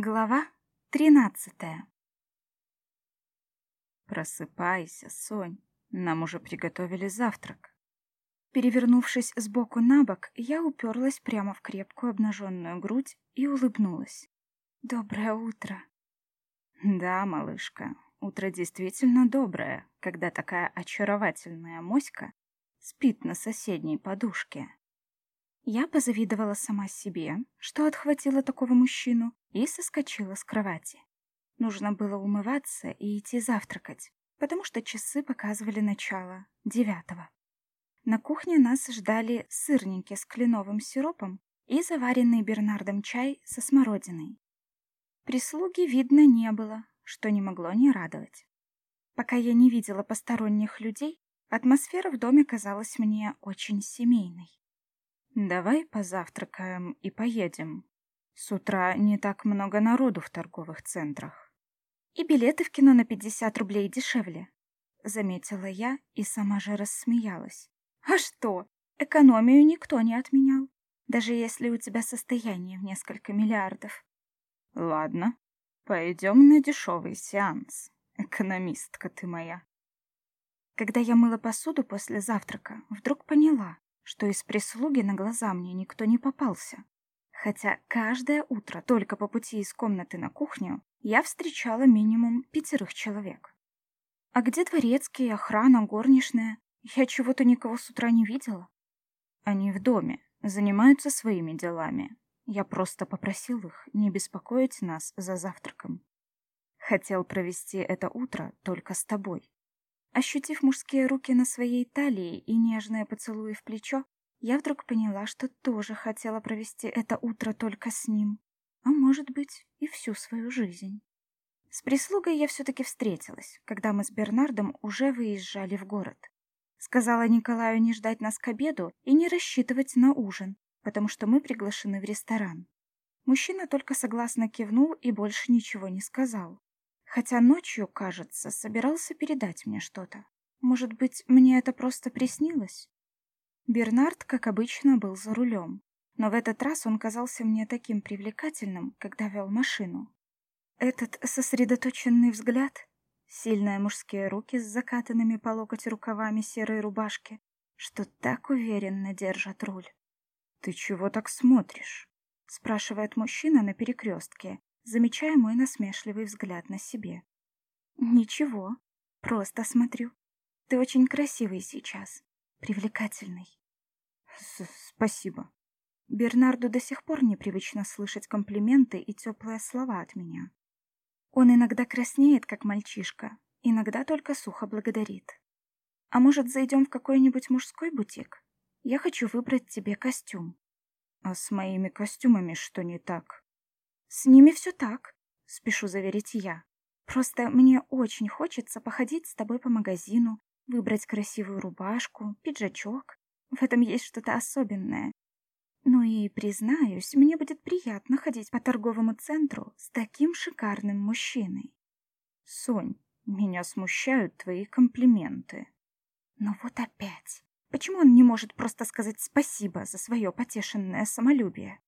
Глава тринадцатая Просыпайся, Сонь, нам уже приготовили завтрак. Перевернувшись с боку на бок, я уперлась прямо в крепкую обнаженную грудь и улыбнулась. Доброе утро. Да, малышка, утро действительно доброе, когда такая очаровательная моська спит на соседней подушке. Я позавидовала сама себе, что отхватила такого мужчину, и соскочила с кровати. Нужно было умываться и идти завтракать, потому что часы показывали начало девятого. На кухне нас ждали сырники с кленовым сиропом и заваренный Бернардом чай со смородиной. Прислуги видно не было, что не могло не радовать. Пока я не видела посторонних людей, атмосфера в доме казалась мне очень семейной. Давай позавтракаем и поедем. С утра не так много народу в торговых центрах. И билеты в кино на 50 рублей дешевле, заметила я и сама же рассмеялась. А что? Экономию никто не отменял, даже если у тебя состояние в несколько миллиардов. Ладно, пойдем на дешевый сеанс. Экономистка ты моя. Когда я мыла посуду после завтрака, вдруг поняла, что из прислуги на глаза мне никто не попался. Хотя каждое утро только по пути из комнаты на кухню я встречала минимум пятерых человек. А где дворецкие, охрана, горничная? Я чего-то никого с утра не видела. Они в доме, занимаются своими делами. Я просто попросил их не беспокоить нас за завтраком. Хотел провести это утро только с тобой. Ощутив мужские руки на своей талии и нежное поцелуи в плечо, я вдруг поняла, что тоже хотела провести это утро только с ним, а может быть и всю свою жизнь. С прислугой я все-таки встретилась, когда мы с Бернардом уже выезжали в город. Сказала Николаю не ждать нас к обеду и не рассчитывать на ужин, потому что мы приглашены в ресторан. Мужчина только согласно кивнул и больше ничего не сказал. Хотя ночью, кажется, собирался передать мне что-то. Может быть, мне это просто приснилось? Бернард, как обычно, был за рулем. Но в этот раз он казался мне таким привлекательным, когда вел машину. Этот сосредоточенный взгляд, сильные мужские руки с закатанными по локоть рукавами серой рубашки, что так уверенно держат руль. «Ты чего так смотришь?» — спрашивает мужчина на перекрестке, замечая мой насмешливый взгляд на себе. «Ничего, просто смотрю. Ты очень красивый сейчас, привлекательный». С «Спасибо». Бернарду до сих пор непривычно слышать комплименты и теплые слова от меня. Он иногда краснеет, как мальчишка, иногда только сухо благодарит. «А может, зайдем в какой-нибудь мужской бутик? Я хочу выбрать тебе костюм». «А с моими костюмами что не так?» С ними все так, спешу заверить я. Просто мне очень хочется походить с тобой по магазину, выбрать красивую рубашку, пиджачок. В этом есть что-то особенное. Ну и, признаюсь, мне будет приятно ходить по торговому центру с таким шикарным мужчиной. Сонь, меня смущают твои комплименты. Но вот опять. Почему он не может просто сказать спасибо за свое потешенное самолюбие?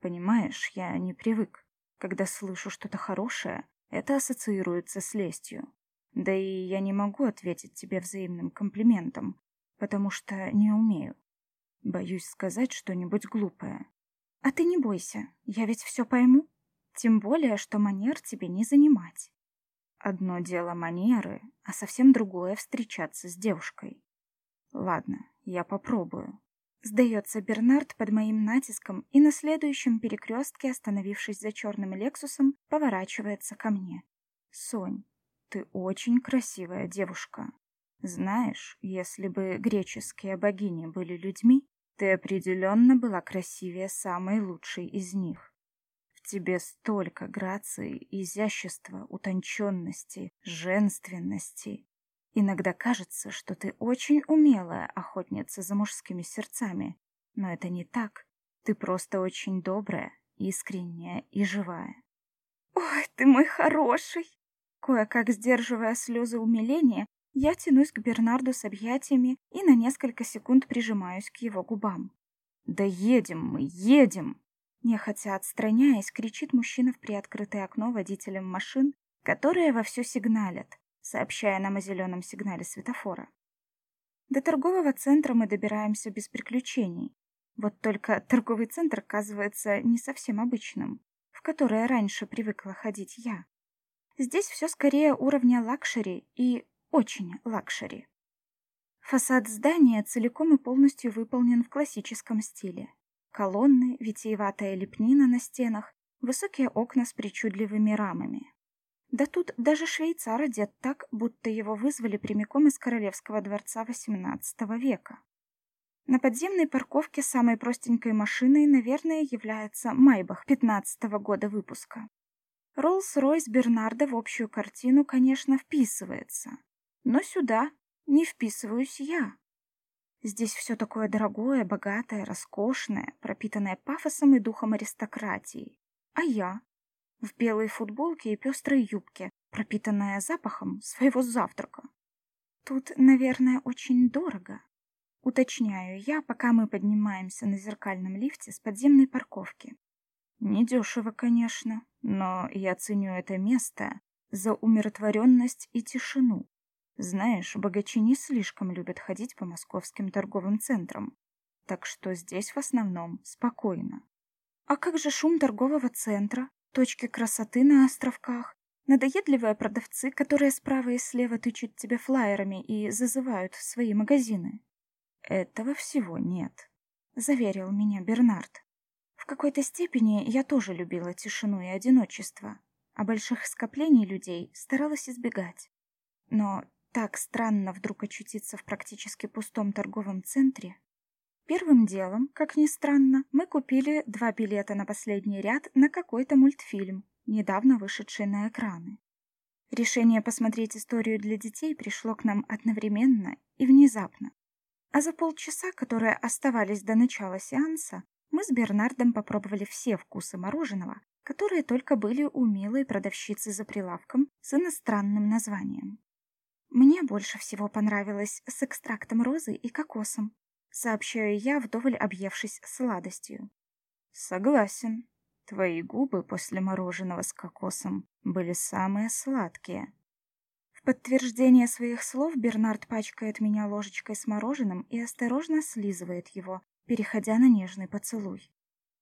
Понимаешь, я не привык. Когда слышу что-то хорошее, это ассоциируется с лестью. Да и я не могу ответить тебе взаимным комплиментом, потому что не умею. Боюсь сказать что-нибудь глупое. А ты не бойся, я ведь все пойму. Тем более, что манер тебе не занимать. Одно дело манеры, а совсем другое встречаться с девушкой. Ладно, я попробую. Сдается Бернард под моим натиском и на следующем перекрестке, остановившись за черным Лексусом, поворачивается ко мне. «Сонь, ты очень красивая девушка. Знаешь, если бы греческие богини были людьми, ты определенно была красивее самой лучшей из них. В тебе столько грации, изящества, утонченности, женственности. Иногда кажется, что ты очень умелая охотница за мужскими сердцами, но это не так. Ты просто очень добрая, искренняя и живая. Ой, ты мой хороший! Кое-как сдерживая слезы умиления, я тянусь к Бернарду с объятиями и на несколько секунд прижимаюсь к его губам. «Да едем мы, едем!» Нехотя отстраняясь, кричит мужчина в приоткрытое окно водителям машин, которые вовсю сигналят, сообщая нам о зеленом сигнале светофора. До торгового центра мы добираемся без приключений. Вот только торговый центр оказывается не совсем обычным, в которое раньше привыкла ходить я. Здесь все скорее уровня лакшери и очень лакшери. Фасад здания целиком и полностью выполнен в классическом стиле. Колонны, витиеватая лепнина на стенах, высокие окна с причудливыми рамами. Да тут даже швейцар одет так, будто его вызвали прямиком из королевского дворца XVIII века. На подземной парковке самой простенькой машиной, наверное, является Майбах 15 -го года выпуска. Роллс-Ройс Бернарда в общую картину, конечно, вписывается. Но сюда не вписываюсь я. Здесь все такое дорогое, богатое, роскошное, пропитанное пафосом и духом аристократии. А я в белой футболке и пестрой юбке, пропитанная запахом своего завтрака. Тут, наверное, очень дорого. Уточняю я, пока мы поднимаемся на зеркальном лифте с подземной парковки. Недешево, конечно, но я ценю это место за умиротворенность и тишину. Знаешь, богачи не слишком любят ходить по московским торговым центрам, так что здесь в основном спокойно. А как же шум торгового центра? Точки красоты на островках, надоедливые продавцы, которые справа и слева тычут тебе флаерами и зазывают в свои магазины. Этого всего нет, заверил меня Бернард. В какой-то степени я тоже любила тишину и одиночество, а больших скоплений людей старалась избегать. Но так странно вдруг очутиться в практически пустом торговом центре, Первым делом, как ни странно, мы купили два билета на последний ряд на какой-то мультфильм, недавно вышедший на экраны. Решение посмотреть историю для детей пришло к нам одновременно и внезапно. А за полчаса, которые оставались до начала сеанса, мы с Бернардом попробовали все вкусы мороженого, которые только были у милой продавщицы за прилавком с иностранным названием. Мне больше всего понравилось с экстрактом розы и кокосом, сообщаю я, вдоволь объевшись сладостью. Согласен. Твои губы после мороженого с кокосом были самые сладкие. В подтверждение своих слов Бернард пачкает меня ложечкой с мороженым и осторожно слизывает его, переходя на нежный поцелуй.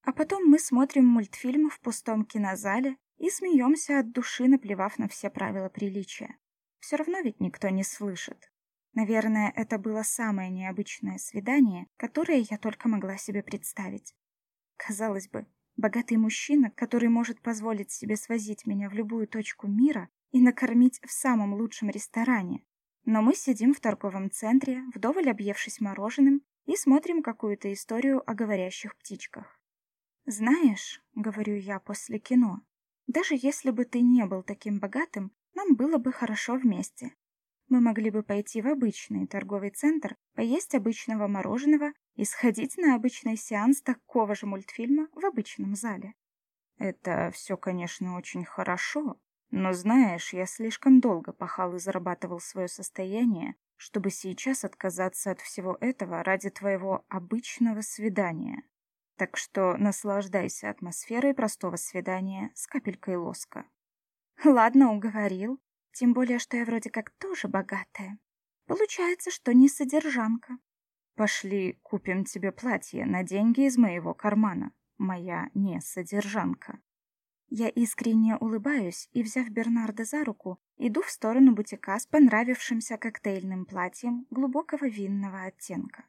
А потом мы смотрим мультфильм в пустом кинозале и смеемся от души, наплевав на все правила приличия. Все равно ведь никто не слышит. Наверное, это было самое необычное свидание, которое я только могла себе представить. Казалось бы, богатый мужчина, который может позволить себе свозить меня в любую точку мира и накормить в самом лучшем ресторане. Но мы сидим в торговом центре, вдоволь объевшись мороженым, и смотрим какую-то историю о говорящих птичках. «Знаешь», — говорю я после кино, — «даже если бы ты не был таким богатым, нам было бы хорошо вместе. Мы могли бы пойти в обычный торговый центр, поесть обычного мороженого и сходить на обычный сеанс такого же мультфильма в обычном зале. Это все, конечно, очень хорошо, но знаешь, я слишком долго пахал и зарабатывал свое состояние, чтобы сейчас отказаться от всего этого ради твоего обычного свидания. Так что наслаждайся атмосферой простого свидания с капелькой лоска. Ладно, уговорил. Тем более, что я вроде как тоже богатая. Получается, что не содержанка. Пошли, купим тебе платье на деньги из моего кармана. Моя не содержанка. Я искренне улыбаюсь и, взяв Бернарда за руку, иду в сторону бутика с понравившимся коктейльным платьем глубокого винного оттенка.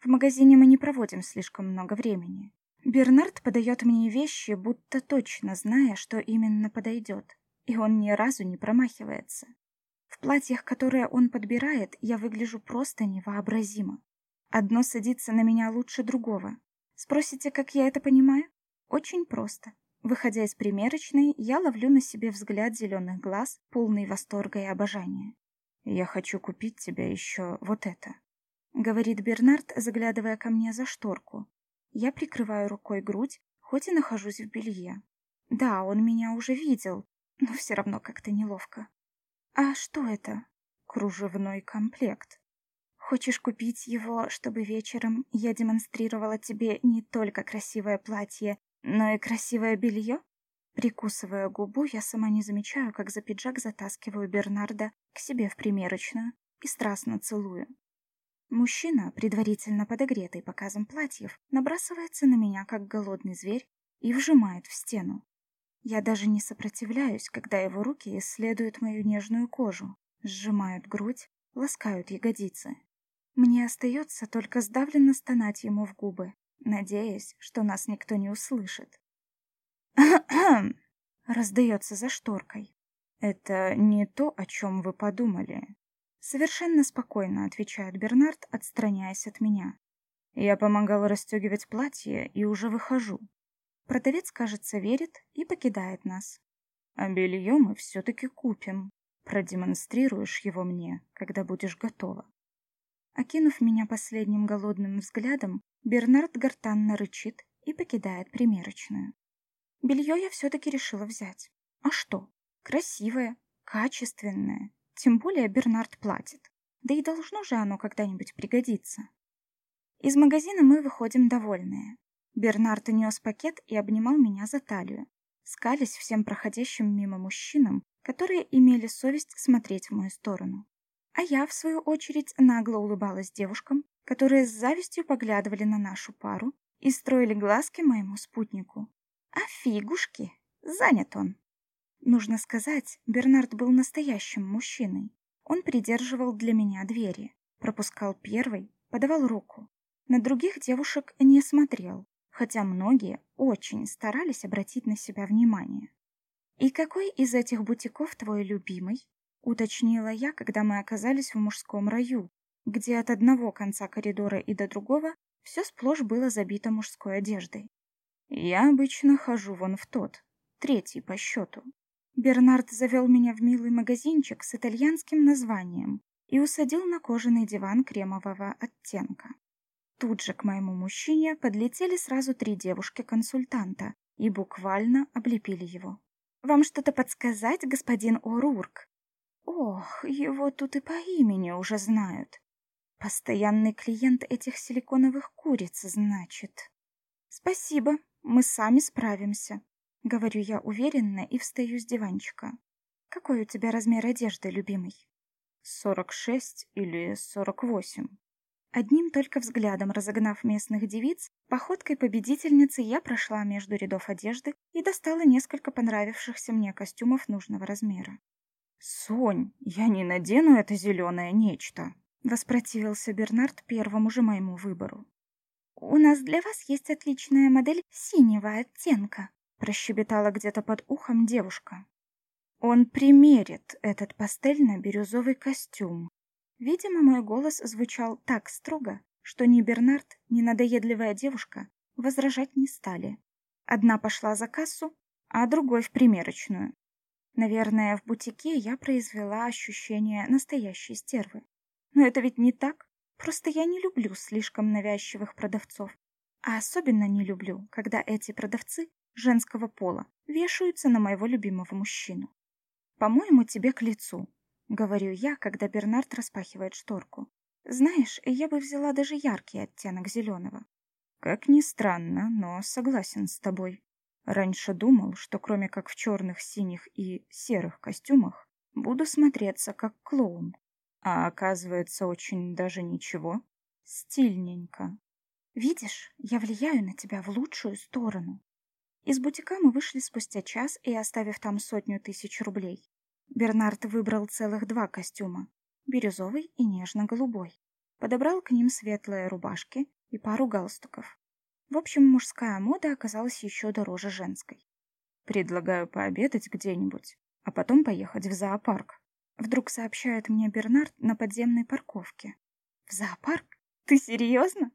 В магазине мы не проводим слишком много времени. Бернард подает мне вещи, будто точно зная, что именно подойдет и он ни разу не промахивается. В платьях, которые он подбирает, я выгляжу просто невообразимо. Одно садится на меня лучше другого. Спросите, как я это понимаю? Очень просто. Выходя из примерочной, я ловлю на себе взгляд зеленых глаз, полный восторга и обожания. «Я хочу купить тебе еще вот это», — говорит Бернард, заглядывая ко мне за шторку. Я прикрываю рукой грудь, хоть и нахожусь в белье. Да, он меня уже видел, но все равно как-то неловко. А что это? Кружевной комплект. Хочешь купить его, чтобы вечером я демонстрировала тебе не только красивое платье, Но и красивое белье? Прикусывая губу, я сама не замечаю, как за пиджак затаскиваю Бернарда к себе в примерочную и страстно целую. Мужчина, предварительно подогретый показом платьев, набрасывается на меня, как голодный зверь, и вжимает в стену. Я даже не сопротивляюсь, когда его руки исследуют мою нежную кожу, сжимают грудь, ласкают ягодицы. Мне остается только сдавленно стонать ему в губы, надеясь, что нас никто не услышит. раздается за шторкой. «Это не то, о чем вы подумали», — совершенно спокойно отвечает Бернард, отстраняясь от меня. «Я помогал расстегивать платье и уже выхожу. Продавец, кажется, верит и покидает нас. А белье мы все-таки купим. Продемонстрируешь его мне, когда будешь готова. Окинув меня последним голодным взглядом, Бернард гортанно рычит и покидает примерочную. Белье я все-таки решила взять. А что? Красивое, качественное. Тем более Бернард платит. Да и должно же оно когда-нибудь пригодиться. Из магазина мы выходим довольные. Бернард нес пакет и обнимал меня за талию, скались всем проходящим мимо мужчинам, которые имели совесть смотреть в мою сторону. А я, в свою очередь, нагло улыбалась девушкам, которые с завистью поглядывали на нашу пару и строили глазки моему спутнику. А фигушки, занят он. Нужно сказать, Бернард был настоящим мужчиной. Он придерживал для меня двери, пропускал первый, подавал руку. На других девушек не смотрел, хотя многие очень старались обратить на себя внимание. «И какой из этих бутиков твой любимый?» — уточнила я, когда мы оказались в мужском раю, где от одного конца коридора и до другого все сплошь было забито мужской одеждой. «Я обычно хожу вон в тот, третий по счету». Бернард завел меня в милый магазинчик с итальянским названием и усадил на кожаный диван кремового оттенка. Тут же к моему мужчине подлетели сразу три девушки-консультанта и буквально облепили его. «Вам что-то подсказать, господин О'Рурк?» «Ох, его тут и по имени уже знают. Постоянный клиент этих силиконовых куриц, значит». «Спасибо, мы сами справимся», — говорю я уверенно и встаю с диванчика. «Какой у тебя размер одежды, любимый?» «Сорок шесть или сорок восемь?» Одним только взглядом разогнав местных девиц, походкой победительницы я прошла между рядов одежды и достала несколько понравившихся мне костюмов нужного размера. «Сонь, я не надену это зеленое нечто!» — воспротивился Бернард первому же моему выбору. «У нас для вас есть отличная модель синего оттенка», — прощебетала где-то под ухом девушка. «Он примерит этот пастельно-бирюзовый костюм», Видимо, мой голос звучал так строго, что ни Бернард, ни надоедливая девушка возражать не стали. Одна пошла за кассу, а другой в примерочную. Наверное, в бутике я произвела ощущение настоящей стервы. Но это ведь не так. Просто я не люблю слишком навязчивых продавцов. А особенно не люблю, когда эти продавцы женского пола вешаются на моего любимого мужчину. По-моему, тебе к лицу, Говорю я, когда Бернард распахивает шторку. Знаешь, я бы взяла даже яркий оттенок зеленого. Как ни странно, но согласен с тобой. Раньше думал, что кроме как в черных, синих и серых костюмах, буду смотреться как клоун. А оказывается, очень даже ничего. Стильненько. Видишь, я влияю на тебя в лучшую сторону. Из бутика мы вышли спустя час и оставив там сотню тысяч рублей. Бернард выбрал целых два костюма – бирюзовый и нежно-голубой. Подобрал к ним светлые рубашки и пару галстуков. В общем, мужская мода оказалась еще дороже женской. «Предлагаю пообедать где-нибудь, а потом поехать в зоопарк», вдруг сообщает мне Бернард на подземной парковке. «В зоопарк? Ты серьезно?»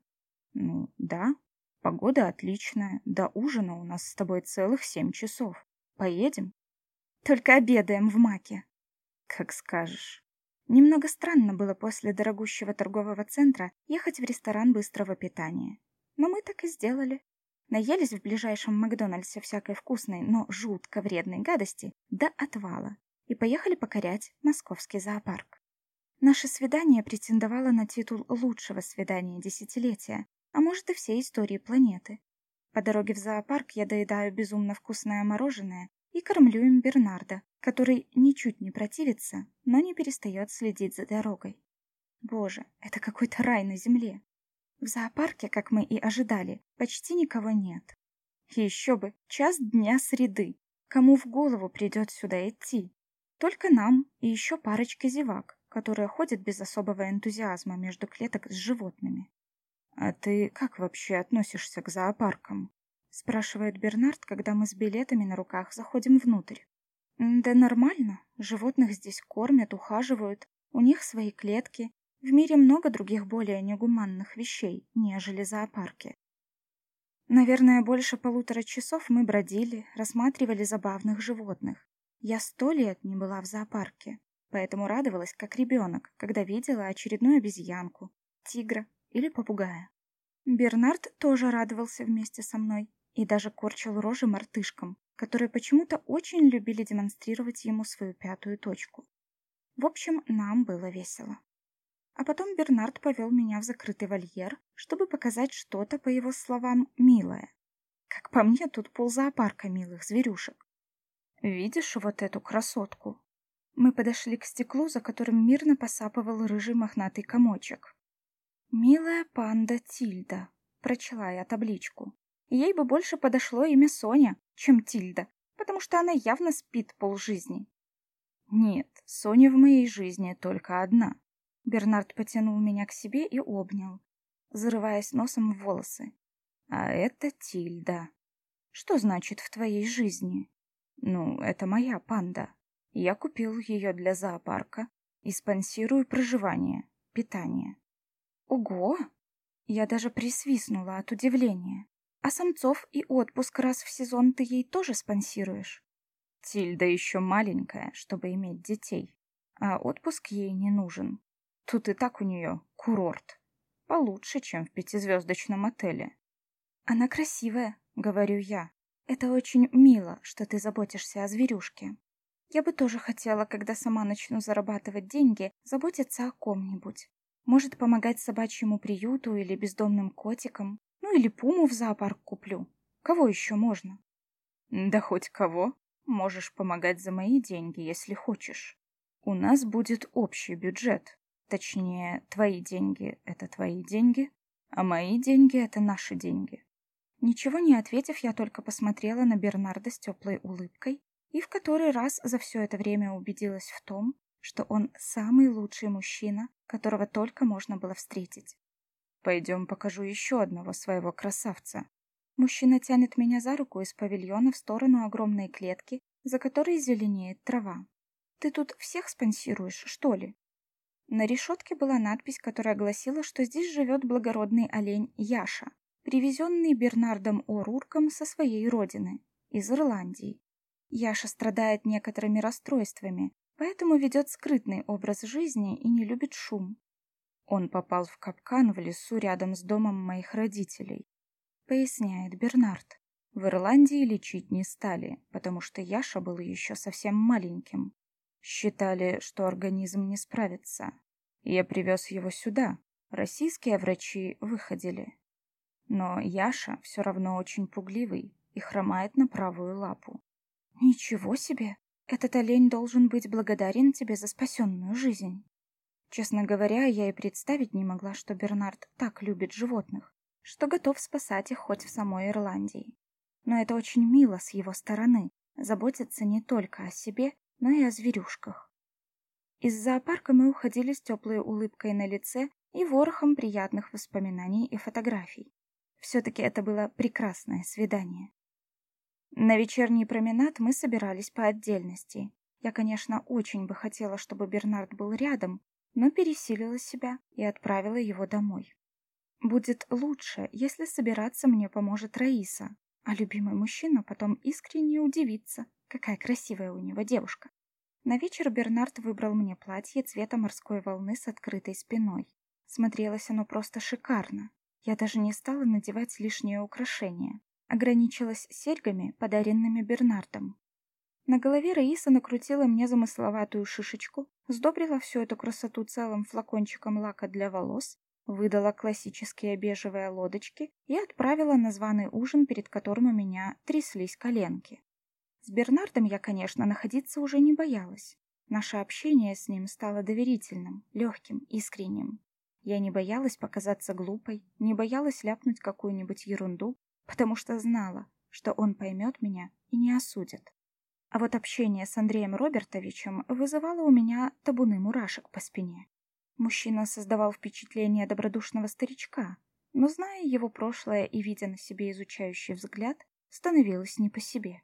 «Ну, да. Погода отличная. До ужина у нас с тобой целых семь часов. Поедем?» Только обедаем в маке. Как скажешь. Немного странно было после дорогущего торгового центра ехать в ресторан быстрого питания. Но мы так и сделали. Наелись в ближайшем Макдональдсе всякой вкусной, но жутко вредной гадости до отвала и поехали покорять московский зоопарк. Наше свидание претендовало на титул лучшего свидания десятилетия, а может и всей истории планеты. По дороге в зоопарк я доедаю безумно вкусное мороженое и кормлю им Бернарда, который ничуть не противится, но не перестает следить за дорогой. Боже, это какой-то рай на земле. В зоопарке, как мы и ожидали, почти никого нет. Еще бы, час дня среды. Кому в голову придет сюда идти? Только нам и еще парочка зевак, которые ходят без особого энтузиазма между клеток с животными. «А ты как вообще относишься к зоопаркам?» Спрашивает Бернард, когда мы с билетами на руках заходим внутрь. «Да нормально. Животных здесь кормят, ухаживают. У них свои клетки. В мире много других более негуманных вещей, нежели зоопарки. Наверное, больше полутора часов мы бродили, рассматривали забавных животных. Я сто лет не была в зоопарке, поэтому радовалась как ребенок, когда видела очередную обезьянку, тигра или попугая. Бернард тоже радовался вместе со мной и даже корчил рожи мартышкам, которые почему-то очень любили демонстрировать ему свою пятую точку. В общем, нам было весело. А потом Бернард повел меня в закрытый вольер, чтобы показать что-то, по его словам, милое. Как по мне, тут ползоопарка милых зверюшек. Видишь вот эту красотку? Мы подошли к стеклу, за которым мирно посапывал рыжий мохнатый комочек. «Милая панда Тильда», — прочла я табличку. Ей бы больше подошло имя Соня, чем Тильда, потому что она явно спит полжизни. Нет, Соня в моей жизни только одна. Бернард потянул меня к себе и обнял, зарываясь носом в волосы. А это Тильда. Что значит в твоей жизни? Ну, это моя панда. Я купил ее для зоопарка и спонсирую проживание, питание. Ого! Я даже присвистнула от удивления. А самцов и отпуск раз в сезон ты ей тоже спонсируешь? Тильда еще маленькая, чтобы иметь детей, а отпуск ей не нужен. Тут и так у нее курорт. Получше, чем в пятизвездочном отеле. Она красивая, говорю я. Это очень мило, что ты заботишься о зверюшке. Я бы тоже хотела, когда сама начну зарабатывать деньги, заботиться о ком-нибудь. Может, помогать собачьему приюту или бездомным котикам. Или пуму в зоопарк куплю. Кого еще можно? Да хоть кого. Можешь помогать за мои деньги, если хочешь. У нас будет общий бюджет. Точнее, твои деньги — это твои деньги, а мои деньги — это наши деньги. Ничего не ответив, я только посмотрела на Бернарда с теплой улыбкой и в который раз за все это время убедилась в том, что он самый лучший мужчина, которого только можно было встретить. «Пойдем покажу еще одного своего красавца». Мужчина тянет меня за руку из павильона в сторону огромной клетки, за которой зеленеет трава. «Ты тут всех спонсируешь, что ли?» На решетке была надпись, которая гласила, что здесь живет благородный олень Яша, привезенный Бернардом О'Рурком со своей родины, из Ирландии. Яша страдает некоторыми расстройствами, поэтому ведет скрытный образ жизни и не любит шум. Он попал в капкан в лесу рядом с домом моих родителей, поясняет Бернард. В Ирландии лечить не стали, потому что Яша был еще совсем маленьким. Считали, что организм не справится. Я привез его сюда. Российские врачи выходили. Но Яша все равно очень пугливый и хромает на правую лапу. Ничего себе! Этот олень должен быть благодарен тебе за спасенную жизнь. Честно говоря, я и представить не могла, что Бернард так любит животных, что готов спасать их хоть в самой Ирландии. Но это очень мило с его стороны, заботиться не только о себе, но и о зверюшках. Из зоопарка мы уходили с теплой улыбкой на лице и ворохом приятных воспоминаний и фотографий. Все-таки это было прекрасное свидание. На вечерний променад мы собирались по отдельности. Я, конечно, очень бы хотела, чтобы Бернард был рядом, но пересилила себя и отправила его домой. Будет лучше, если собираться мне поможет Раиса, а любимый мужчина потом искренне удивится, какая красивая у него девушка. На вечер Бернард выбрал мне платье цвета морской волны с открытой спиной. Смотрелось оно просто шикарно. Я даже не стала надевать лишние украшения. Ограничилась серьгами, подаренными Бернардом. На голове Раиса накрутила мне замысловатую шишечку, сдобрила всю эту красоту целым флакончиком лака для волос выдала классические бежевые лодочки и отправила на званый ужин, перед которым у меня тряслись коленки. С Бернардом я, конечно, находиться уже не боялась. Наше общение с ним стало доверительным, легким, искренним. Я не боялась показаться глупой, не боялась ляпнуть какую-нибудь ерунду, потому что знала, что он поймет меня и не осудит. А вот общение с Андреем Робертовичем вызывало у меня табуны мурашек по спине. Мужчина создавал впечатление добродушного старичка, но, зная его прошлое и видя на себе изучающий взгляд, становилось не по себе.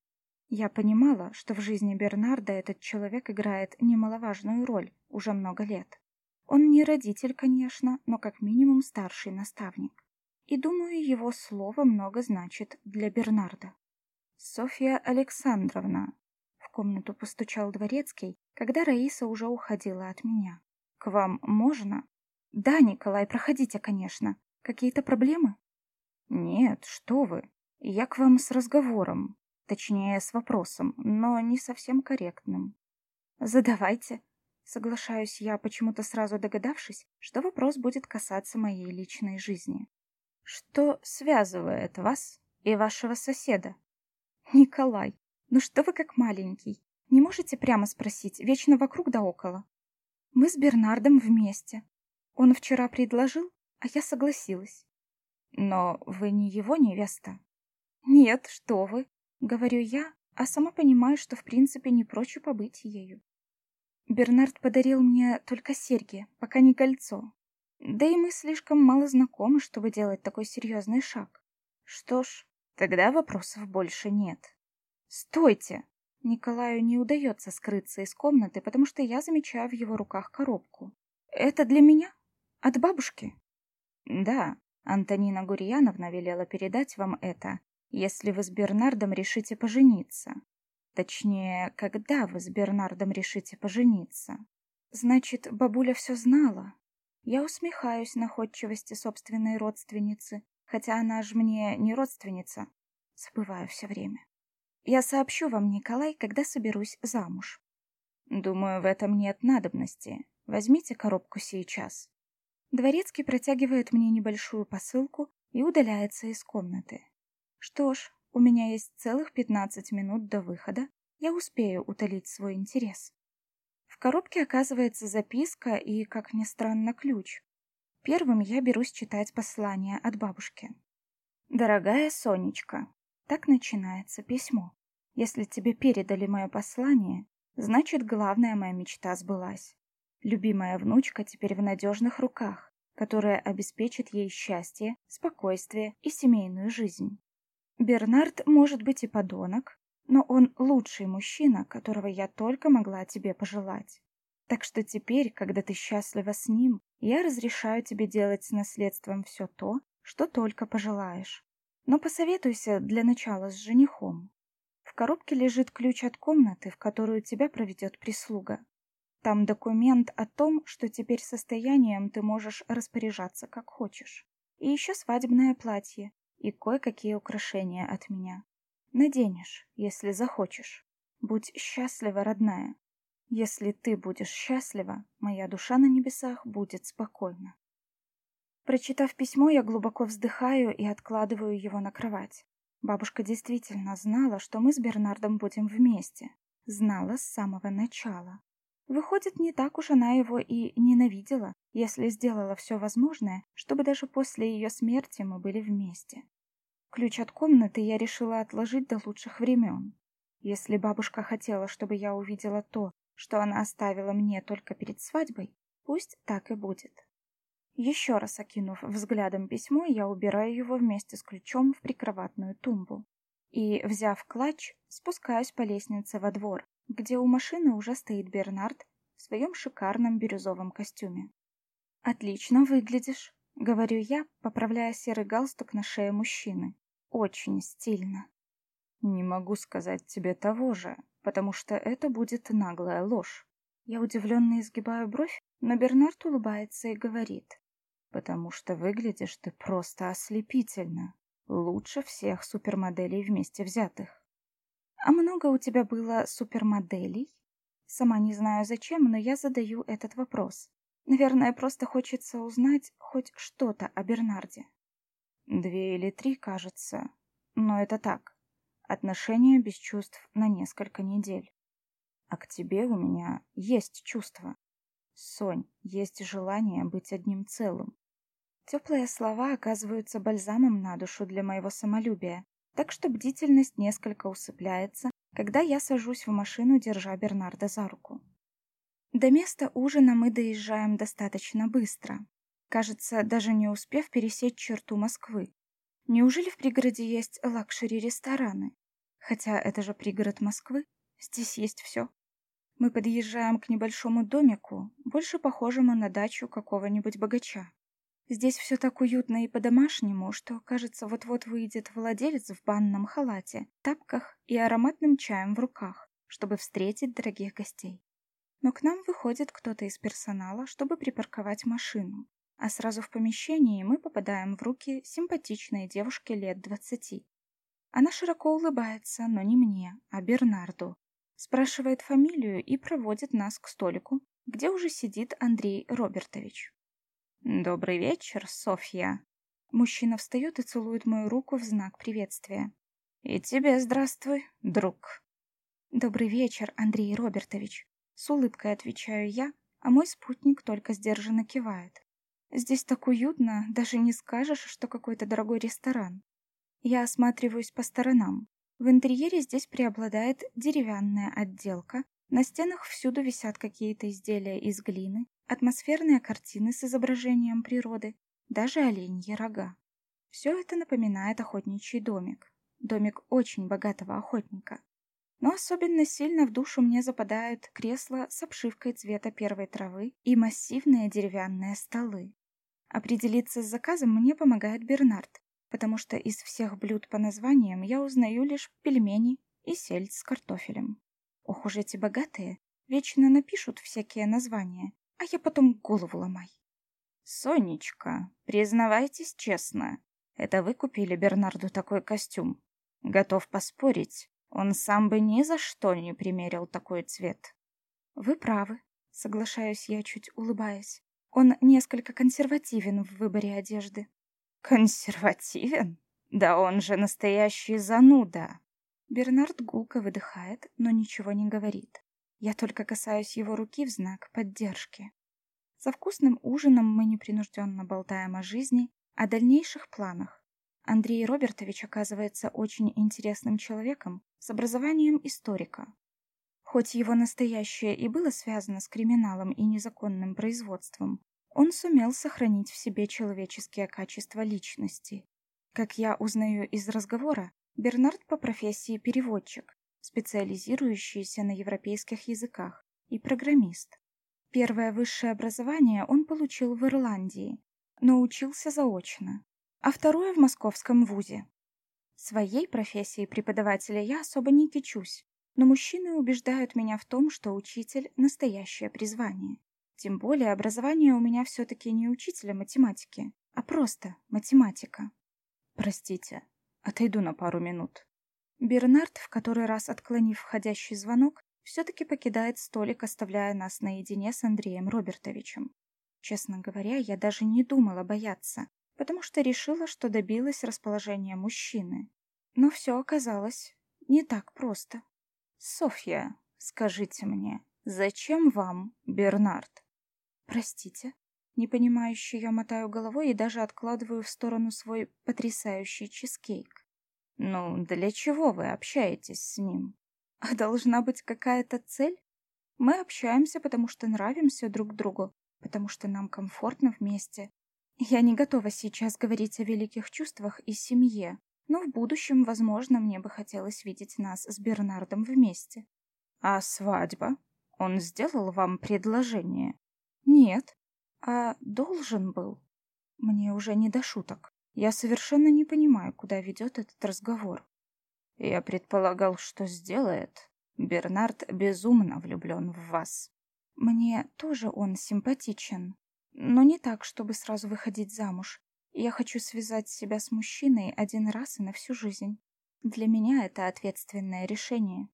Я понимала, что в жизни Бернарда этот человек играет немаловажную роль уже много лет. Он не родитель, конечно, но как минимум старший наставник. И думаю, его слово много значит для Бернарда. Софья Александровна. Комнату постучал дворецкий, когда Раиса уже уходила от меня. К вам можно? Да, Николай, проходите, конечно. Какие-то проблемы? Нет, что вы. Я к вам с разговором. Точнее, с вопросом, но не совсем корректным. Задавайте. Соглашаюсь я, почему-то сразу догадавшись, что вопрос будет касаться моей личной жизни. Что связывает вас и вашего соседа? Николай, ну что вы как маленький? Не можете прямо спросить, вечно вокруг да около? Мы с Бернардом вместе. Он вчера предложил, а я согласилась. Но вы не его невеста? Нет, что вы, говорю я, а сама понимаю, что в принципе не прочь побыть ею. Бернард подарил мне только серьги, пока не кольцо. Да и мы слишком мало знакомы, чтобы делать такой серьезный шаг. Что ж, тогда вопросов больше нет. Стойте! Николаю не удается скрыться из комнаты, потому что я замечаю в его руках коробку. «Это для меня? От бабушки?» «Да, Антонина Гурьяновна велела передать вам это, если вы с Бернардом решите пожениться. Точнее, когда вы с Бернардом решите пожениться. Значит, бабуля все знала. Я усмехаюсь находчивости собственной родственницы, хотя она же мне не родственница. Забываю все время. Я сообщу вам, Николай, когда соберусь замуж. Думаю, в этом нет надобности. Возьмите коробку сейчас. Дворецкий протягивает мне небольшую посылку и удаляется из комнаты. Что ж, у меня есть целых 15 минут до выхода. Я успею утолить свой интерес. В коробке оказывается записка и, как ни странно, ключ. Первым я берусь читать послание от бабушки. «Дорогая Сонечка, так начинается письмо. Если тебе передали мое послание, значит, главная моя мечта сбылась. Любимая внучка теперь в надежных руках, которая обеспечит ей счастье, спокойствие и семейную жизнь. Бернард может быть и подонок, но он лучший мужчина, которого я только могла тебе пожелать. Так что теперь, когда ты счастлива с ним, я разрешаю тебе делать с наследством все то, что только пожелаешь. Но посоветуйся для начала с женихом. В коробке лежит ключ от комнаты, в которую тебя проведет прислуга. Там документ о том, что теперь состоянием ты можешь распоряжаться как хочешь. И еще свадебное платье и кое-какие украшения от меня. Наденешь, если захочешь. Будь счастлива, родная. Если ты будешь счастлива, моя душа на небесах будет спокойна. Прочитав письмо, я глубоко вздыхаю и откладываю его на кровать. Бабушка действительно знала, что мы с Бернардом будем вместе. Знала с самого начала. Выходит, не так уж она его и ненавидела, если сделала все возможное, чтобы даже после ее смерти мы были вместе. Ключ от комнаты я решила отложить до лучших времен. Если бабушка хотела, чтобы я увидела то, что она оставила мне только перед свадьбой, пусть так и будет. Еще раз окинув взглядом письмо, я убираю его вместе с ключом в прикроватную тумбу. И, взяв клатч, спускаюсь по лестнице во двор, где у машины уже стоит Бернард в своем шикарном бирюзовом костюме. «Отлично выглядишь», — говорю я, поправляя серый галстук на шее мужчины. «Очень стильно». «Не могу сказать тебе того же, потому что это будет наглая ложь». Я удивленно изгибаю бровь, но Бернард улыбается и говорит потому что выглядишь ты просто ослепительно. Лучше всех супермоделей вместе взятых. А много у тебя было супермоделей? Сама не знаю зачем, но я задаю этот вопрос. Наверное, просто хочется узнать хоть что-то о Бернарде. Две или три, кажется. Но это так. Отношения без чувств на несколько недель. А к тебе у меня есть чувства. Сонь, есть желание быть одним целым. Теплые слова оказываются бальзамом на душу для моего самолюбия, так что бдительность несколько усыпляется, когда я сажусь в машину, держа Бернарда за руку. До места ужина мы доезжаем достаточно быстро. Кажется, даже не успев пересечь черту Москвы. Неужели в пригороде есть лакшери-рестораны? Хотя это же пригород Москвы, здесь есть все. Мы подъезжаем к небольшому домику, больше похожему на дачу какого-нибудь богача. Здесь все так уютно и по-домашнему, что, кажется, вот-вот выйдет владелец в банном халате, тапках и ароматным чаем в руках, чтобы встретить дорогих гостей. Но к нам выходит кто-то из персонала, чтобы припарковать машину, а сразу в помещении мы попадаем в руки симпатичной девушки лет двадцати. Она широко улыбается, но не мне, а Бернарду. Спрашивает фамилию и проводит нас к столику, где уже сидит Андрей Робертович. «Добрый вечер, Софья». Мужчина встает и целует мою руку в знак приветствия. «И тебе здравствуй, друг». «Добрый вечер, Андрей Робертович». С улыбкой отвечаю я, а мой спутник только сдержанно кивает. Здесь так уютно, даже не скажешь, что какой-то дорогой ресторан. Я осматриваюсь по сторонам. В интерьере здесь преобладает деревянная отделка, на стенах всюду висят какие-то изделия из глины, атмосферные картины с изображением природы, даже оленьи рога. Все это напоминает охотничий домик. Домик очень богатого охотника. Но особенно сильно в душу мне западают кресла с обшивкой цвета первой травы и массивные деревянные столы. Определиться с заказом мне помогает Бернард, потому что из всех блюд по названиям я узнаю лишь пельмени и сельдь с картофелем. Ох уж эти богатые, вечно напишут всякие названия, а я потом голову ломай. Сонечка, признавайтесь честно, это вы купили Бернарду такой костюм? Готов поспорить, он сам бы ни за что не примерил такой цвет. Вы правы, соглашаюсь я, чуть улыбаясь. Он несколько консервативен в выборе одежды. Консервативен? Да он же настоящий зануда. Бернард гулко выдыхает, но ничего не говорит. Я только касаюсь его руки в знак поддержки. За вкусным ужином мы непринужденно болтаем о жизни, о дальнейших планах. Андрей Робертович оказывается очень интересным человеком с образованием историка. Хоть его настоящее и было связано с криминалом и незаконным производством, он сумел сохранить в себе человеческие качества личности. Как я узнаю из разговора, Бернард по профессии переводчик, специализирующийся на европейских языках, и программист. Первое высшее образование он получил в Ирландии, но учился заочно, а второе в московском вузе. Своей профессией преподавателя я особо не кичусь, но мужчины убеждают меня в том, что учитель – настоящее призвание. Тем более образование у меня все-таки не учителя математики, а просто математика. Простите, отойду на пару минут. Бернард, в который раз отклонив входящий звонок, все-таки покидает столик, оставляя нас наедине с Андреем Робертовичем. Честно говоря, я даже не думала бояться, потому что решила, что добилась расположения мужчины. Но все оказалось не так просто. «Софья, скажите мне, зачем вам Бернард?» «Простите». Непонимающе я мотаю головой и даже откладываю в сторону свой потрясающий чизкейк. «Ну, для чего вы общаетесь с ним?» «А должна быть какая-то цель?» «Мы общаемся, потому что нравимся друг другу, потому что нам комфортно вместе. Я не готова сейчас говорить о великих чувствах и семье, но в будущем, возможно, мне бы хотелось видеть нас с Бернардом вместе. А свадьба? Он сделал вам предложение? Нет. А должен был? Мне уже не до шуток. Я совершенно не понимаю, куда ведет этот разговор. Я предполагал, что сделает. Бернард безумно влюблен в вас. Мне тоже он симпатичен, но не так, чтобы сразу выходить замуж. Я хочу связать себя с мужчиной один раз и на всю жизнь. Для меня это ответственное решение.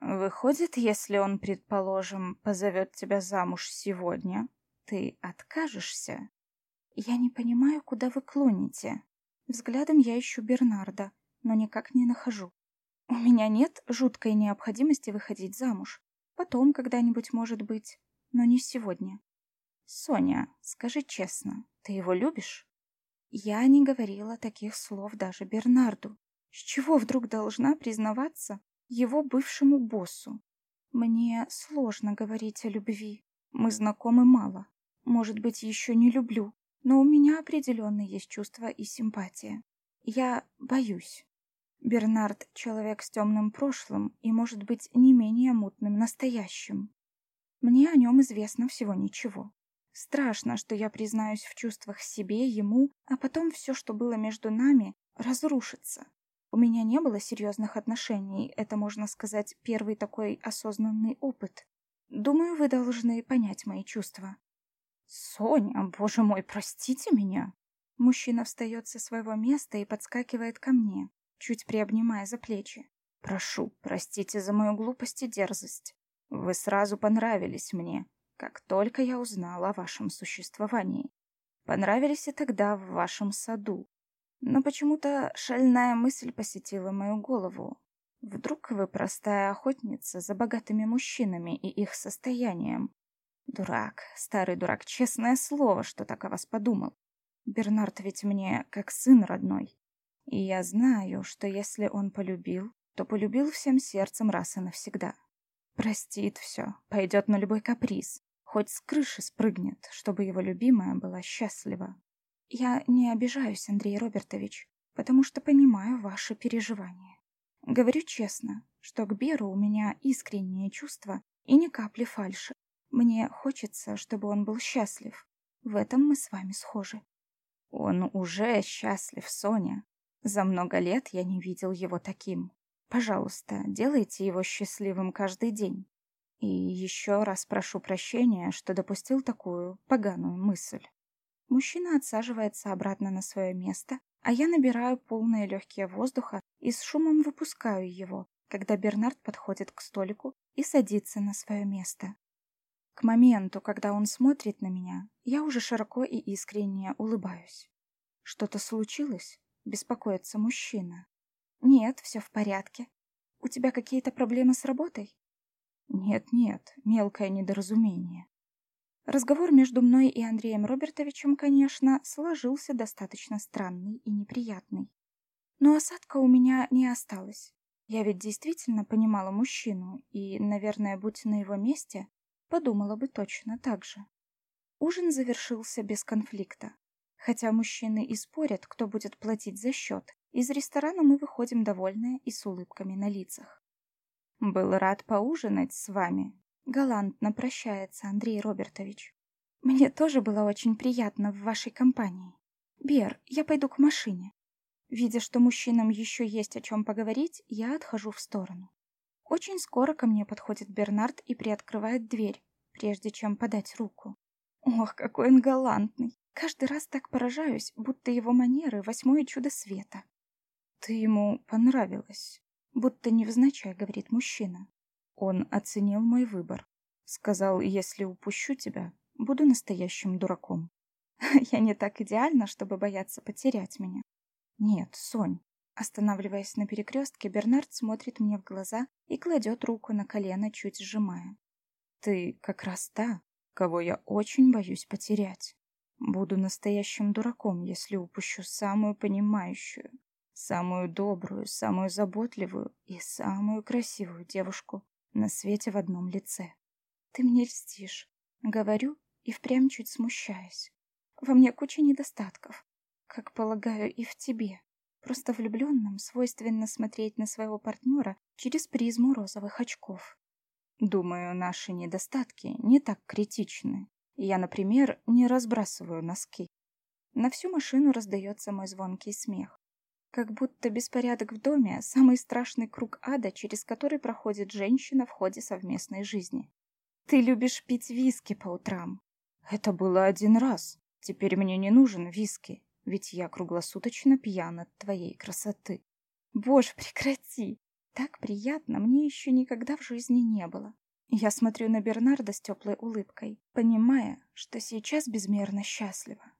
Выходит, если он, предположим, позовет тебя замуж сегодня, Ты откажешься? Я не понимаю, куда вы клоните. Взглядом я ищу Бернарда, но никак не нахожу. У меня нет жуткой необходимости выходить замуж. Потом когда-нибудь, может быть, но не сегодня. Соня, скажи честно, ты его любишь? Я не говорила таких слов даже Бернарду. С чего вдруг должна признаваться его бывшему боссу? Мне сложно говорить о любви. Мы знакомы мало. Может быть, еще не люблю, но у меня определенно есть чувства и симпатия. Я боюсь. Бернард — человек с темным прошлым и, может быть, не менее мутным настоящим. Мне о нем известно всего ничего. Страшно, что я признаюсь в чувствах себе, ему, а потом все, что было между нами, разрушится. Меня не было серьезных отношений, это, можно сказать, первый такой осознанный опыт. Думаю, вы должны понять мои чувства. Соня, боже мой, простите меня. Мужчина встает со своего места и подскакивает ко мне чуть приобнимая за плечи. «Прошу, простите за мою глупость и дерзость. Вы сразу понравились мне, как только я узнала о вашем существовании. Понравились и тогда в вашем саду. Но почему-то шальная мысль посетила мою голову. Вдруг вы простая охотница за богатыми мужчинами и их состоянием? Дурак, старый дурак, честное слово, что так о вас подумал. Бернард ведь мне как сын родной. И я знаю, что если он полюбил, то полюбил всем сердцем раз и навсегда. Простит все, пойдет на любой каприз, хоть с крыши спрыгнет, чтобы его любимая была счастлива. Я не обижаюсь, Андрей Робертович, потому что понимаю ваши переживания. Говорю честно, что к Беру у меня искреннее чувство и ни капли фальши. Мне хочется, чтобы он был счастлив. В этом мы с вами схожи. Он уже счастлив, Соня. За много лет я не видел его таким. Пожалуйста, делайте его счастливым каждый день. И еще раз прошу прощения, что допустил такую поганую мысль. Мужчина отсаживается обратно на свое место, а я набираю полные легкие воздуха и с шумом выпускаю его, когда Бернард подходит к столику и садится на свое место. К моменту, когда он смотрит на меня, я уже широко и искренне улыбаюсь. Что-то случилось? Беспокоится мужчина. Нет, все в порядке. У тебя какие-то проблемы с работой? Нет-нет, мелкое недоразумение. Разговор между мной и Андреем Робертовичем, конечно, сложился достаточно странный и неприятный. Но осадка у меня не осталось. Я ведь действительно понимала мужчину и, наверное, будь на его месте, подумала бы точно так же. Ужин завершился без конфликта. Хотя мужчины и спорят, кто будет платить за счет, из ресторана мы выходим довольные и с улыбками на лицах. «Был рад поужинать с вами», — галантно прощается Андрей Робертович. «Мне тоже было очень приятно в вашей компании. Бер, я пойду к машине». Видя, что мужчинам еще есть о чем поговорить, я отхожу в сторону. Очень скоро ко мне подходит Бернард и приоткрывает дверь, прежде чем подать руку. Ох, какой он галантный! Каждый раз так поражаюсь, будто его манеры — восьмое чудо света. «Ты ему понравилась», — будто невзначай говорит мужчина. Он оценил мой выбор. Сказал, если упущу тебя, буду настоящим дураком. Я не так идеальна, чтобы бояться потерять меня. Нет, Сонь. Останавливаясь на перекрестке, Бернард смотрит мне в глаза и кладет руку на колено, чуть сжимая. Ты как раз та, кого я очень боюсь потерять. Буду настоящим дураком, если упущу самую понимающую, самую добрую, самую заботливую и самую красивую девушку на свете в одном лице. Ты мне льстишь. Говорю и впрямь чуть смущаюсь. Во мне куча недостатков, как полагаю и в тебе. Просто влюбленным свойственно смотреть на своего партнера через призму розовых очков. Думаю, наши недостатки не так критичны, я, например, не разбрасываю носки. На всю машину раздается мой звонкий смех. Как будто беспорядок в доме – самый страшный круг ада, через который проходит женщина в ходе совместной жизни. Ты любишь пить виски по утрам. Это было один раз. Теперь мне не нужен виски, ведь я круглосуточно пьян от твоей красоты. Боже, прекрати! Так приятно мне еще никогда в жизни не было. Я смотрю на Бернарда с теплой улыбкой, понимая, что сейчас безмерно счастлива.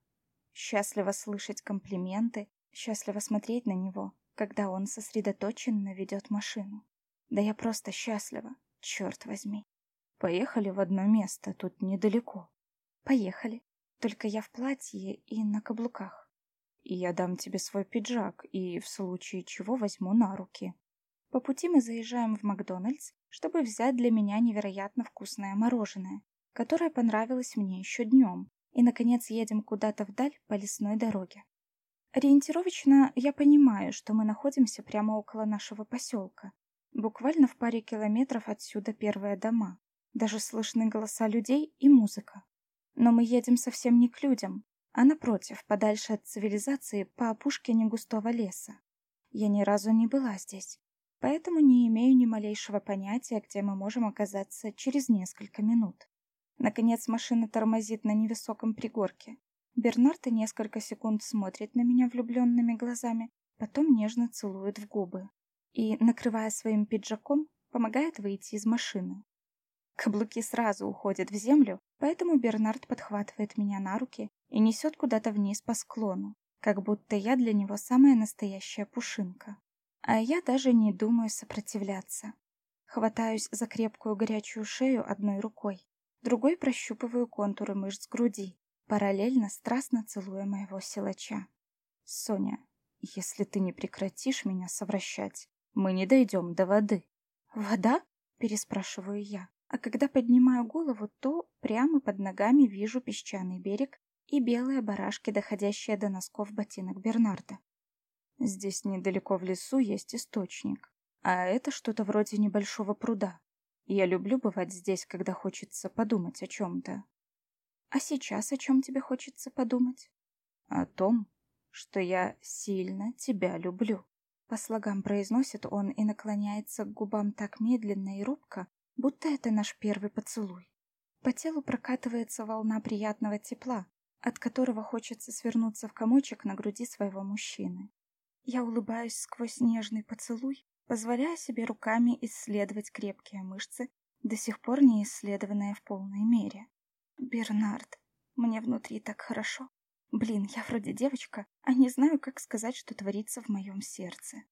Счастлива слышать комплименты, счастлива смотреть на него, когда он сосредоточенно ведет машину. Да я просто счастлива, черт возьми. Поехали в одно место, тут недалеко. Поехали. Только я в платье и на каблуках. И я дам тебе свой пиджак, и в случае чего возьму на руки. По пути мы заезжаем в Макдональдс, чтобы взять для меня невероятно вкусное мороженое, которое понравилось мне еще днем, и, наконец, едем куда-то вдаль по лесной дороге. Ориентировочно я понимаю, что мы находимся прямо около нашего поселка. Буквально в паре километров отсюда первые дома. Даже слышны голоса людей и музыка. Но мы едем совсем не к людям, а напротив, подальше от цивилизации, по опушке негустого леса. Я ни разу не была здесь, поэтому не имею ни малейшего понятия, где мы можем оказаться через несколько минут. Наконец машина тормозит на невысоком пригорке. Бернард несколько секунд смотрит на меня влюбленными глазами, потом нежно целует в губы и, накрывая своим пиджаком, помогает выйти из машины. Каблуки сразу уходят в землю, поэтому Бернард подхватывает меня на руки и несет куда-то вниз по склону, как будто я для него самая настоящая пушинка. А я даже не думаю сопротивляться. Хватаюсь за крепкую горячую шею одной рукой, другой прощупываю контуры мышц груди, параллельно страстно целуя моего силача. «Соня, если ты не прекратишь меня совращать, мы не дойдем до воды». «Вода?» — переспрашиваю я. А когда поднимаю голову, то прямо под ногами вижу песчаный берег и белые барашки, доходящие до носков ботинок Бернарда. Здесь недалеко в лесу есть источник, а это что-то вроде небольшого пруда. Я люблю бывать здесь, когда хочется подумать о чем-то. А сейчас о чем тебе хочется подумать? О том, что я сильно тебя люблю. По слогам произносит он и наклоняется к губам так медленно и робко, будто это наш первый поцелуй. По телу прокатывается волна приятного тепла, от которого хочется свернуться в комочек на груди своего мужчины. Я улыбаюсь сквозь нежный поцелуй, позволяя себе руками исследовать крепкие мышцы, до сих пор не исследованные в полной мере. Бернард, мне внутри так хорошо. Блин, я вроде девочка, а не знаю, как сказать, что творится в моем сердце.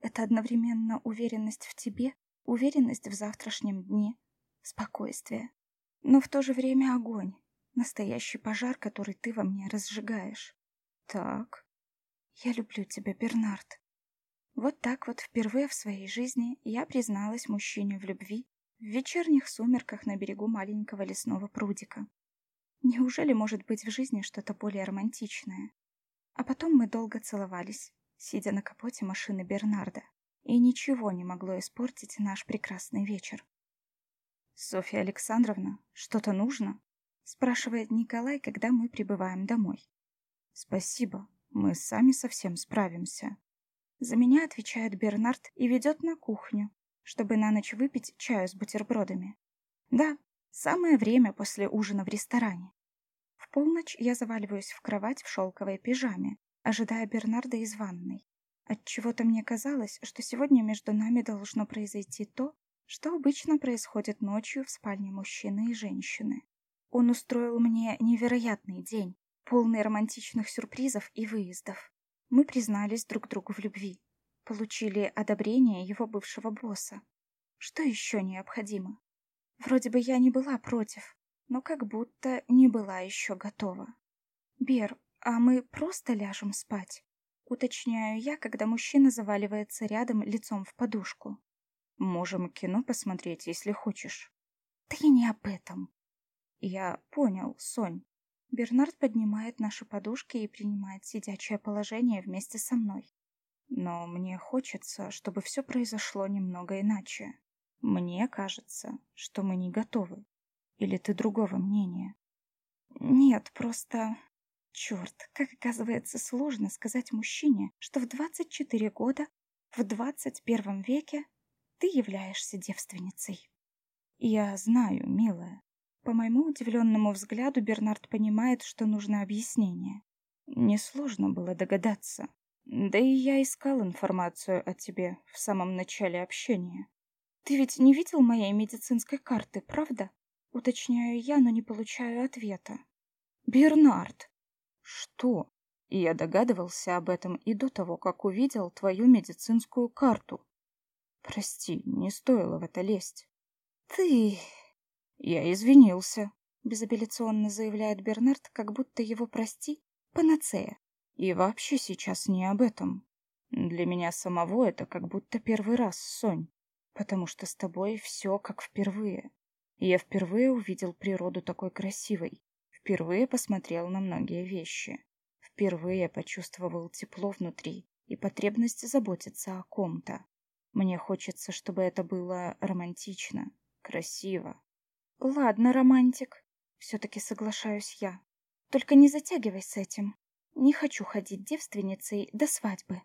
Это одновременно уверенность в тебе, уверенность в завтрашнем дне, спокойствие. Но в то же время огонь, настоящий пожар, который ты во мне разжигаешь. Так, я люблю тебя, Бернард. Вот так вот впервые в своей жизни я призналась мужчине в любви в вечерних сумерках на берегу маленького лесного прудика. Неужели может быть в жизни что-то более романтичное? А потом мы долго целовались, сидя на капоте машины Бернарда, и ничего не могло испортить наш прекрасный вечер. «Софья Александровна, что-то нужно?» — спрашивает Николай, когда мы прибываем домой. «Спасибо, мы сами совсем справимся». За меня отвечает Бернард и ведет на кухню, чтобы на ночь выпить чаю с бутербродами. Да, самое время после ужина в ресторане. В полночь я заваливаюсь в кровать в шелковой пижаме, ожидая Бернарда из ванной. Отчего-то мне казалось, что сегодня между нами должно произойти то, что обычно происходит ночью в спальне мужчины и женщины. Он устроил мне невероятный день, полный романтичных сюрпризов и выездов. Мы признались друг другу в любви получили одобрение его бывшего босса. Что еще необходимо? Вроде бы я не была против, но как будто не была еще готова. «Бер, а мы просто ляжем спать?» Уточняю я, когда мужчина заваливается рядом лицом в подушку. «Можем кино посмотреть, если хочешь». «Да я не об этом». «Я понял, Сонь». Бернард поднимает наши подушки и принимает сидячее положение вместе со мной. Но мне хочется, чтобы все произошло немного иначе. Мне кажется, что мы не готовы. Или ты другого мнения? Нет, просто... Черт, как оказывается сложно сказать мужчине, что в 24 года, в 21 веке, ты являешься девственницей. Я знаю, милая. По моему удивленному взгляду Бернард понимает, что нужно объяснение. Несложно было догадаться. Да и я искал информацию о тебе в самом начале общения. Ты ведь не видел моей медицинской карты, правда? Уточняю я, но не получаю ответа. Бернард. Что? Я догадывался об этом и до того, как увидел твою медицинскую карту. Прости, не стоило в это лезть. Ты... Я извинился, безапелляционно заявляет Бернард, как будто его прости панацея. И вообще сейчас не об этом. Для меня самого это как будто первый раз, Сонь, потому что с тобой все как впервые. Я впервые увидел природу такой красивой, впервые посмотрел на многие вещи, впервые почувствовал тепло внутри и потребность заботиться о ком-то. Мне хочется, чтобы это было романтично, красиво. Ладно, романтик, все-таки соглашаюсь я. Только не затягивай с этим. Не хочу ходить девственницей до свадьбы.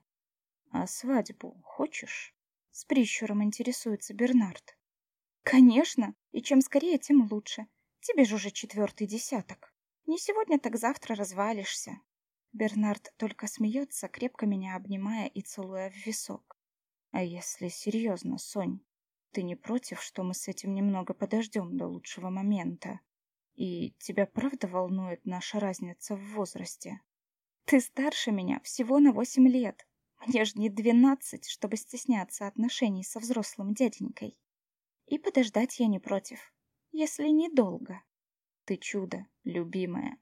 А свадьбу хочешь? С прищуром интересуется Бернард. Конечно, и чем скорее, тем лучше. Тебе же уже четвертый десяток. Не сегодня, так завтра развалишься. Бернард только смеется, крепко меня обнимая и целуя в висок. А если серьезно, Сонь, ты не против, что мы с этим немного подождем до лучшего момента? И тебя правда волнует наша разница в возрасте? Ты старше меня всего на восемь лет. Мне ж не двенадцать, чтобы стесняться отношений со взрослым дяденькой. И подождать я не против, если недолго. Ты чудо, любимая.